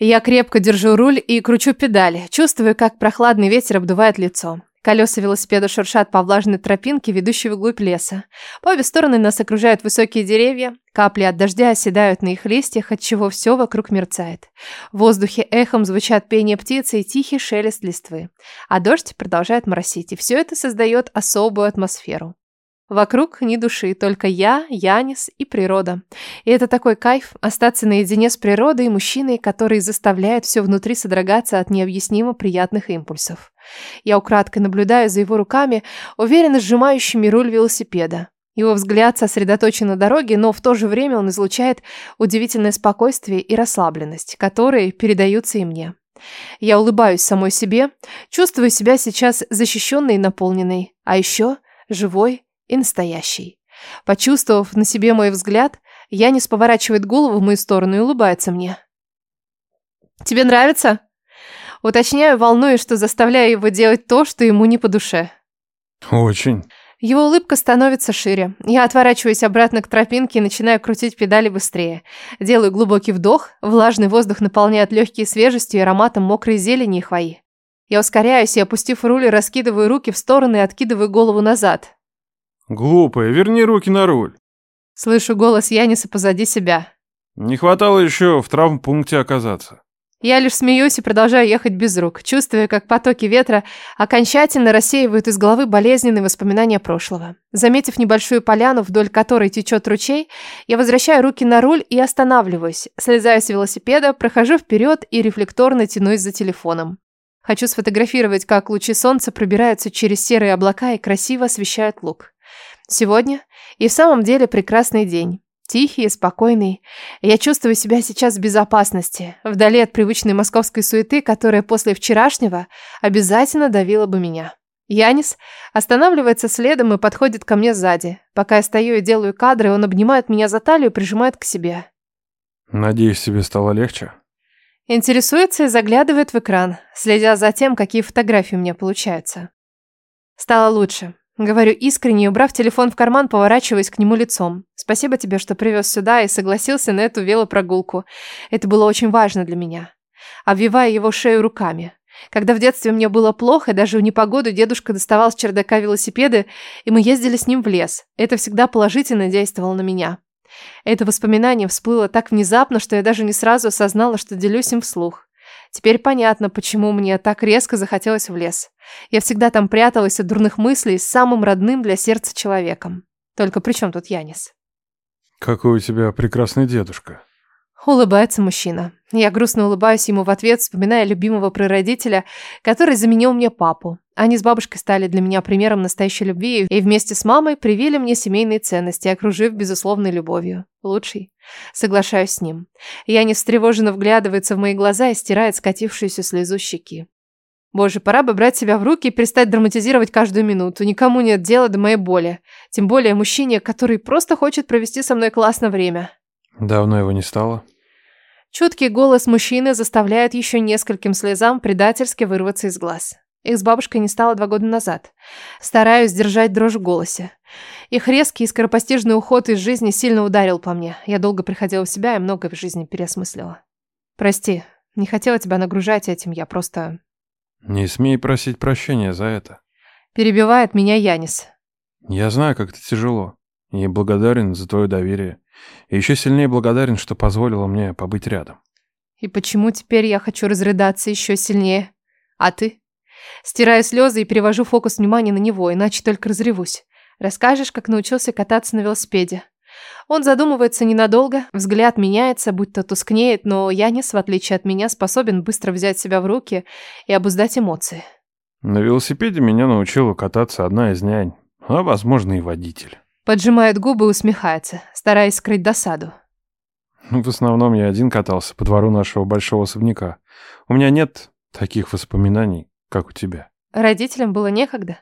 Я крепко держу руль и кручу педали, чувствую, как прохладный ветер обдувает лицо. Колеса велосипеда шуршат по влажной тропинке, ведущей вглубь леса. По обе стороны нас окружают высокие деревья. Капли от дождя оседают на их листьях, отчего все вокруг мерцает. В воздухе эхом звучат пение птицы и тихий шелест листвы. А дождь продолжает моросить, и все это создает особую атмосферу. Вокруг ни души, только я, Янис и природа. И это такой кайф остаться наедине с природой и мужчиной, который заставляет все внутри содрогаться от необъяснимо приятных импульсов. Я украдкой наблюдаю за его руками, уверенно сжимающими руль велосипеда. Его взгляд сосредоточен на дороге, но в то же время он излучает удивительное спокойствие и расслабленность, которые передаются и мне. Я улыбаюсь самой себе, чувствую себя сейчас защищенной и наполненной, а еще живой и настоящий. Почувствовав на себе мой взгляд, Янис поворачивает голову в мою сторону и улыбается мне. «Тебе нравится?» Уточняю, волнуюсь, что заставляю его делать то, что ему не по душе. Очень. Его улыбка становится шире. Я отворачиваюсь обратно к тропинке и начинаю крутить педали быстрее. Делаю глубокий вдох, влажный воздух наполняет легкие свежестью и ароматом мокрой зелени и хвои. Я ускоряюсь и, опустив руль, раскидываю руки в стороны и откидываю голову назад. Глупая, верни руки на руль. Слышу голос Яниса позади себя. Не хватало еще в травмпункте оказаться. Я лишь смеюсь и продолжаю ехать без рук, чувствуя, как потоки ветра окончательно рассеивают из головы болезненные воспоминания прошлого. Заметив небольшую поляну, вдоль которой течет ручей, я возвращаю руки на руль и останавливаюсь. Слезаю с велосипеда, прохожу вперед и рефлекторно тянусь за телефоном. Хочу сфотографировать, как лучи солнца пробираются через серые облака и красиво освещают луг. Сегодня и в самом деле прекрасный день. Тихий и спокойный. Я чувствую себя сейчас в безопасности, вдали от привычной московской суеты, которая после вчерашнего обязательно давила бы меня. Янис останавливается следом и подходит ко мне сзади. Пока я стою и делаю кадры, он обнимает меня за талию и прижимает к себе. Надеюсь, тебе стало легче? Интересуется и заглядывает в экран, следя за тем, какие фотографии у меня получаются. Стало лучше. Говорю искренне, убрав телефон в карман, поворачиваясь к нему лицом. Спасибо тебе, что привез сюда и согласился на эту велопрогулку. Это было очень важно для меня. Обвивая его шею руками. Когда в детстве мне было плохо, даже в непогоду дедушка доставал с чердака велосипеды, и мы ездили с ним в лес. Это всегда положительно действовало на меня. Это воспоминание всплыло так внезапно, что я даже не сразу осознала, что делюсь им вслух. Теперь понятно, почему мне так резко захотелось в лес. Я всегда там пряталась от дурных мыслей с самым родным для сердца человеком. Только при чем тут Янис? Какой у тебя прекрасный дедушка. Улыбается мужчина. Я грустно улыбаюсь ему в ответ, вспоминая любимого прародителя, который заменил мне папу. Они с бабушкой стали для меня примером настоящей любви и вместе с мамой привили мне семейные ценности, окружив безусловной любовью. Лучший. Соглашаюсь с ним. Я не встревоженно вглядывается в мои глаза и стирает скатившуюся слезу щеки. Боже, пора бы брать себя в руки и перестать драматизировать каждую минуту. Никому нет дела до моей боли. Тем более мужчине, который просто хочет провести со мной классное время. Давно его не стало? Чуткий голос мужчины заставляет еще нескольким слезам предательски вырваться из глаз. Их с бабушкой не стало два года назад. Стараюсь держать дрожь в голосе. Их резкий и скоропостижный уход из жизни сильно ударил по мне. Я долго приходила в себя и много в жизни переосмыслила. Прости, не хотела тебя нагружать этим, я просто... Не смей просить прощения за это. Перебивает меня Янис. Я знаю, как это тяжело. И благодарен за твое доверие. И еще сильнее благодарен, что позволила мне побыть рядом. И почему теперь я хочу разрыдаться еще сильнее? А ты? Стираю слезы и перевожу фокус внимания на него, иначе только разревусь. Расскажешь, как научился кататься на велосипеде? Он задумывается ненадолго, взгляд меняется, будто тускнеет, но Янис, в отличие от меня, способен быстро взять себя в руки и обуздать эмоции. На велосипеде меня научила кататься одна из нянь, а, возможно, и водитель. Поджимает губы и усмехается, стараясь скрыть досаду. В основном я один катался по двору нашего большого особняка. У меня нет таких воспоминаний, как у тебя. Родителям было некогда.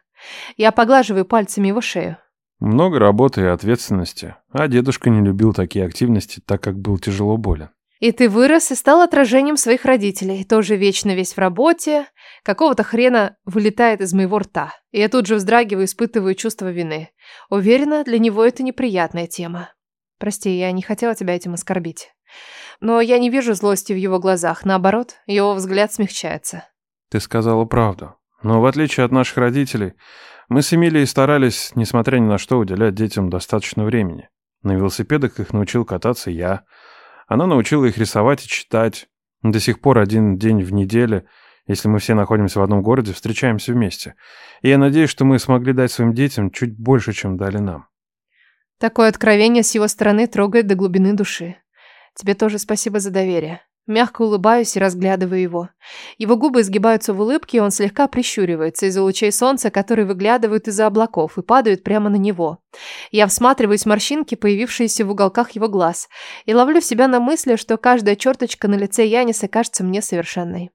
Я поглаживаю пальцами его шею. Много работы и ответственности, а дедушка не любил такие активности, так как был тяжело болен. И ты вырос и стал отражением своих родителей, тоже вечно весь в работе. Какого-то хрена вылетает из моего рта. И я тут же вздрагиваю, испытываю чувство вины. Уверена, для него это неприятная тема. Прости, я не хотела тебя этим оскорбить. Но я не вижу злости в его глазах. Наоборот, его взгляд смягчается. Ты сказала правду. Но в отличие от наших родителей, мы с Эмилией старались, несмотря ни на что, уделять детям достаточно времени. На велосипедах их научил кататься я. Она научила их рисовать и читать. До сих пор один день в неделю, если мы все находимся в одном городе, встречаемся вместе. И я надеюсь, что мы смогли дать своим детям чуть больше, чем дали нам. Такое откровение с его стороны трогает до глубины души. Тебе тоже спасибо за доверие. Мягко улыбаюсь и разглядываю его. Его губы изгибаются в улыбке, и он слегка прищуривается из-за лучей солнца, которые выглядывают из-за облаков и падают прямо на него. Я всматриваюсь в морщинки, появившиеся в уголках его глаз, и ловлю себя на мысли, что каждая черточка на лице Яниса кажется мне совершенной.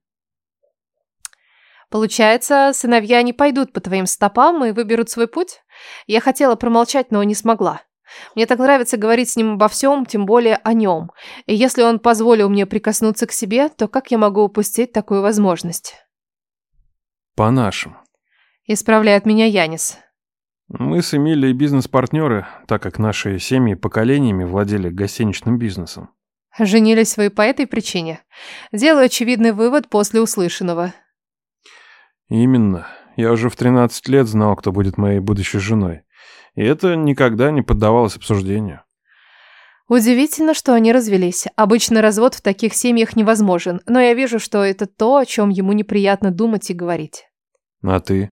Получается, сыновья не пойдут по твоим стопам и выберут свой путь? Я хотела промолчать, но не смогла. Мне так нравится говорить с ним обо всем, тем более о нем. И если он позволил мне прикоснуться к себе, то как я могу упустить такую возможность? По-нашему. Исправляет меня Янис. Мы с Эмилией бизнес-партнеры, так как наши семьи поколениями владели гостиничным бизнесом. Женились вы по этой причине? Делаю очевидный вывод после услышанного. Именно. Я уже в 13 лет знал, кто будет моей будущей женой. И это никогда не поддавалось обсуждению. Удивительно, что они развелись. Обычно развод в таких семьях невозможен, но я вижу, что это то, о чем ему неприятно думать и говорить. А ты?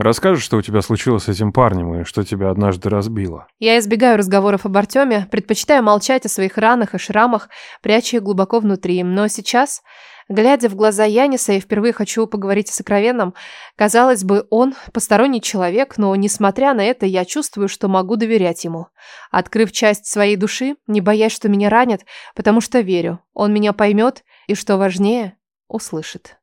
Расскажешь, что у тебя случилось с этим парнем и что тебя однажды разбило? Я избегаю разговоров об Артеме, предпочитаю молчать о своих ранах и шрамах, пряча их глубоко внутри. Но сейчас, глядя в глаза Яниса, я впервые хочу поговорить о сокровенном. Казалось бы, он посторонний человек, но, несмотря на это, я чувствую, что могу доверять ему. Открыв часть своей души, не боясь, что меня ранят, потому что верю, он меня поймет и, что важнее, услышит.